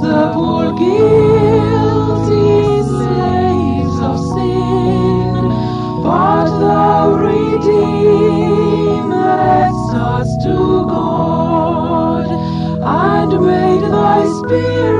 سب مرغی جی سی سی نش voice pain